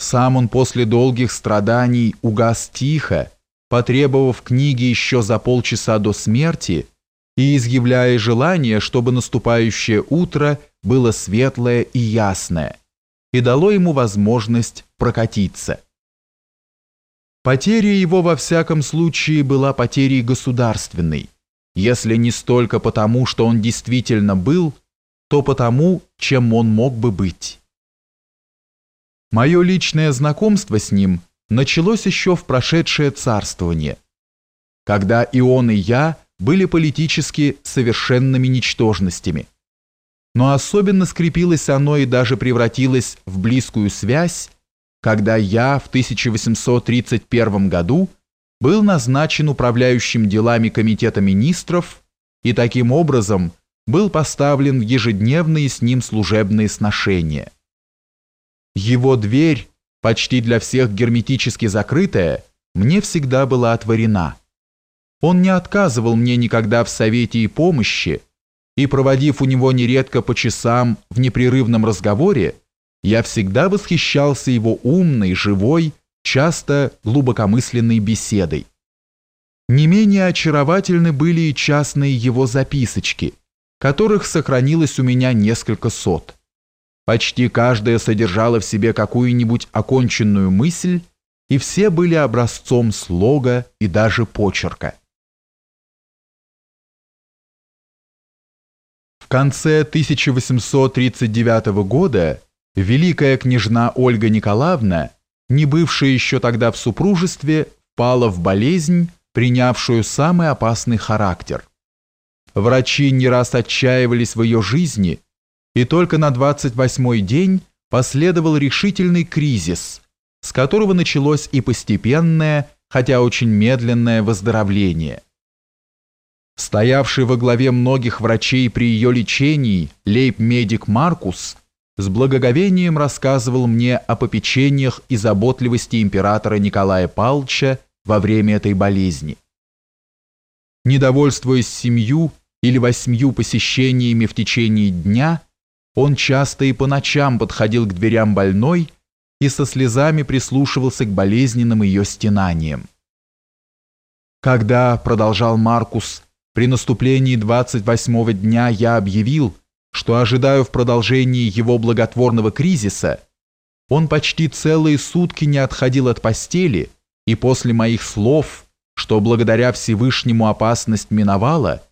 Сам он после долгих страданий угас тихо, потребовав книги еще за полчаса до смерти и изъявляя желание, чтобы наступающее утро было светлое и ясное, и дало ему возможность прокатиться. Потеря его во всяком случае была потерей государственной, если не столько потому, что он действительно был, то потому, чем он мог бы быть. Мое личное знакомство с ним началось еще в прошедшее царствование, когда и он, и я были политически совершенными ничтожностями. Но особенно скрепилось оно и даже превратилось в близкую связь, когда я в 1831 году был назначен управляющим делами Комитета министров и таким образом был поставлен в ежедневные с ним служебные сношения. Его дверь, почти для всех герметически закрытая, мне всегда была отворена. Он не отказывал мне никогда в совете и помощи, и, проводив у него нередко по часам в непрерывном разговоре, я всегда восхищался его умной, живой, часто глубокомысленной беседой. Не менее очаровательны были и частные его записочки, которых сохранилось у меня несколько сот. Почти каждая содержала в себе какую-нибудь оконченную мысль, и все были образцом слога и даже почерка. В конце 1839 года великая княжна Ольга Николаевна, не бывшая еще тогда в супружестве, впала в болезнь, принявшую самый опасный характер. Врачи не раз отчаивались в ее жизни – и только на 28-й день последовал решительный кризис, с которого началось и постепенное, хотя очень медленное выздоровление. Стоявший во главе многих врачей при ее лечении лейб-медик Маркус с благоговением рассказывал мне о попечениях и заботливости императора Николая Павловича во время этой болезни. Недовольствуясь семью или восьмью посещениями в течение дня, он часто и по ночам подходил к дверям больной и со слезами прислушивался к болезненным ее стенаниям. Когда, продолжал Маркус, при наступлении 28-го дня я объявил, что ожидаю в продолжении его благотворного кризиса, он почти целые сутки не отходил от постели, и после моих слов, что благодаря Всевышнему опасность миновала,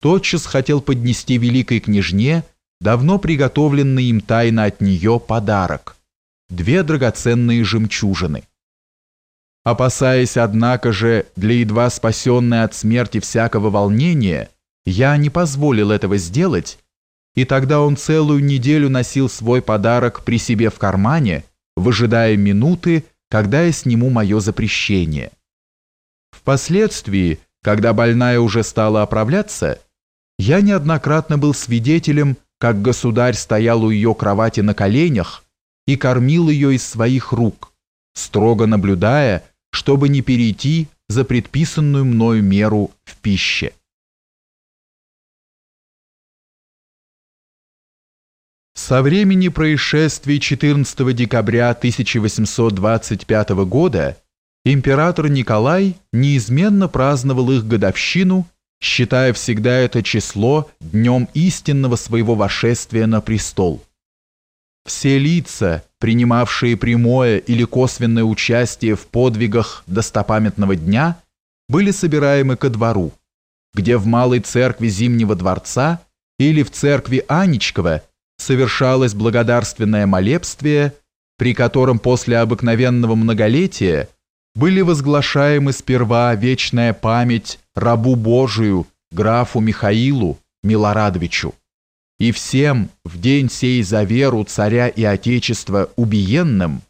тотчас хотел поднести великой княжне давно приготовленный им тайно от нее подарок – две драгоценные жемчужины. Опасаясь, однако же, для едва спасенной от смерти всякого волнения, я не позволил этого сделать, и тогда он целую неделю носил свой подарок при себе в кармане, выжидая минуты, когда я сниму мое запрещение. Впоследствии, когда больная уже стала оправляться, я неоднократно был свидетелем как государь стоял у ее кровати на коленях и кормил ее из своих рук, строго наблюдая, чтобы не перейти за предписанную мною меру в пище. Со времени происшествий 14 декабря 1825 года император Николай неизменно праздновал их годовщину считая всегда это число днем истинного своего вошествия на престол. Все лица, принимавшие прямое или косвенное участие в подвигах достопамятного дня, были собираемы ко двору, где в малой церкви Зимнего дворца или в церкви Анечкова совершалось благодарственное молебствие, при котором после обыкновенного многолетия были возглашаемы сперва вечная память рабу Божию, графу Михаилу Милорадовичу, и всем в день сей за веру царя и отечества убиенным,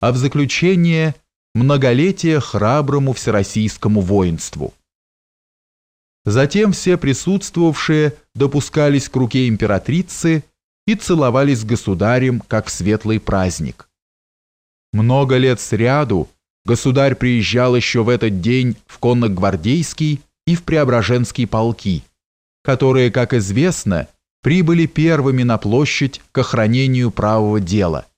а в заключение многолетие храброму всероссийскому воинству. Затем все присутствовавшие допускались к руке императрицы и целовались с государем, как светлый праздник. Много лет сряду государь приезжал еще в этот день в конногвардейский и в Преображенские полки, которые, как известно, прибыли первыми на площадь к охранению правого дела –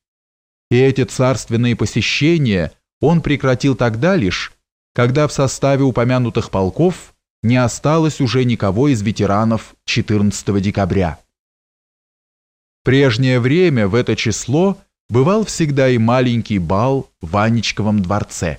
И эти царственные посещения он прекратил тогда лишь, когда в составе упомянутых полков не осталось уже никого из ветеранов 14 декабря. Прежнее время в это число бывал всегда и маленький бал в Анечковом дворце.